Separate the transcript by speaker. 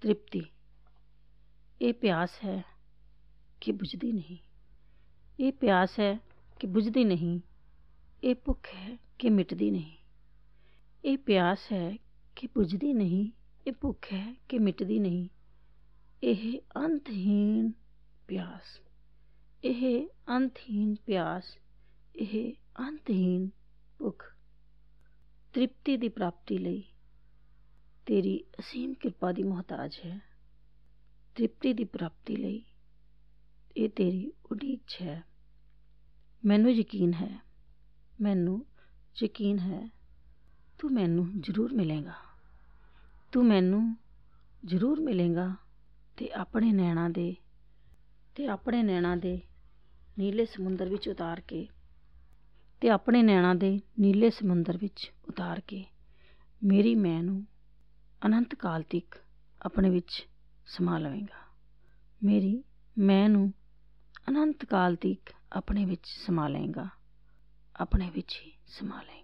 Speaker 1: ਤ੍ਰਿਪਤੀ। ਇਹ ਪਿਆਸ ਹੈ ਕਿ ਬੁਝਦੀ ਨਹੀਂ। ਇਹ ਪਿਆਸ ਹੈ ਕਿ ਬੁਝਦੀ ਨਹੀਂ। ਇਹ ਭੁੱਖ ਹੈ ਕਿ ਮਿਟਦੀ ਨਹੀਂ। ਇਹ ਪਿਆਸ ਹੈ ਕਿ ਬੁਝਦੀ ਨਹੀਂ। ਇਹ ਭੁੱਖ ਹੈ ਕਿ ਮਿਟਦੀ ਨਹੀਂ। ਇਹ ਅੰਤਹੀਨ ਪਿਆਸ। ਇਹ ਅੰਤਹੀਨ ਪਿਆਸ। ਇਹ ਅੰਤਹੀਨ ਭੁੱਖ। ਤ੍ਰਿਪਤੀ ਦੀ ਪ੍ਰਾਪਤੀ ਲਈ ਤੇਰੀ ਅਸੀਮ ਕਿਰਪਾ ਦੀ ਮੁਹਤਾਜ ਹੈ। ਤ੍ਰਿਪਤੀ ਦੀ ਪ੍ਰਾਪਤੀ ਲਈ ਇਹ ਤੇਰੀ ਉਡੀਕ ਹੈ। ਮੈਨੂੰ ਯਕੀਨ ਹੈ, ਮੈਨੂੰ ਯਕੀਨ ਹੈ, ਤੂੰ ਮੈਨੂੰ ਜ਼ਰੂਰ ਮਿਲੇਗਾ। ਤੂੰ ਮੈਨੂੰ ਜ਼ਰੂਰ ਮਿਲੇਗਾ ਤੇ ਆਪਣੇ ਨੈਣਾਂ ਦੇ, ਤੇ ਆਪਣੇ ਨੈਣਾਂ ਦੇ ਨੀਲੇ ਸਮੁੰਦਰ ਵਿੱਚ ਉਤਾਰ ਕੇ, ਤੇ ਆਪਣੇ ਨੈਣਾਂ ਦੇ ਨੀਲੇ ਸਮੁੰਦਰ ਵਿੱਚ ਉਤਾਰ ਕੇ ਮੇਰੀ ਮੈਂ ਨੂੰ ਅਨੰਤ ਕਾਲ ਤੱਕ ਆਪਣੇ ਵਿੱਚ ਸਮਾ ਲਵੇਂਗਾ। ਮੇਰੀ, ਮੈਂ ਨੂੰ ਅਨੰਤ ਕਾਲ ਤੱਕ ਆਪਣੇ ਵਿੱਚ ਸਮਾ ਲਏਗਾ। ਆਪਣੇ ਵਿੱਚ ਹੀ ਸਮਾ ਲਏਗਾ।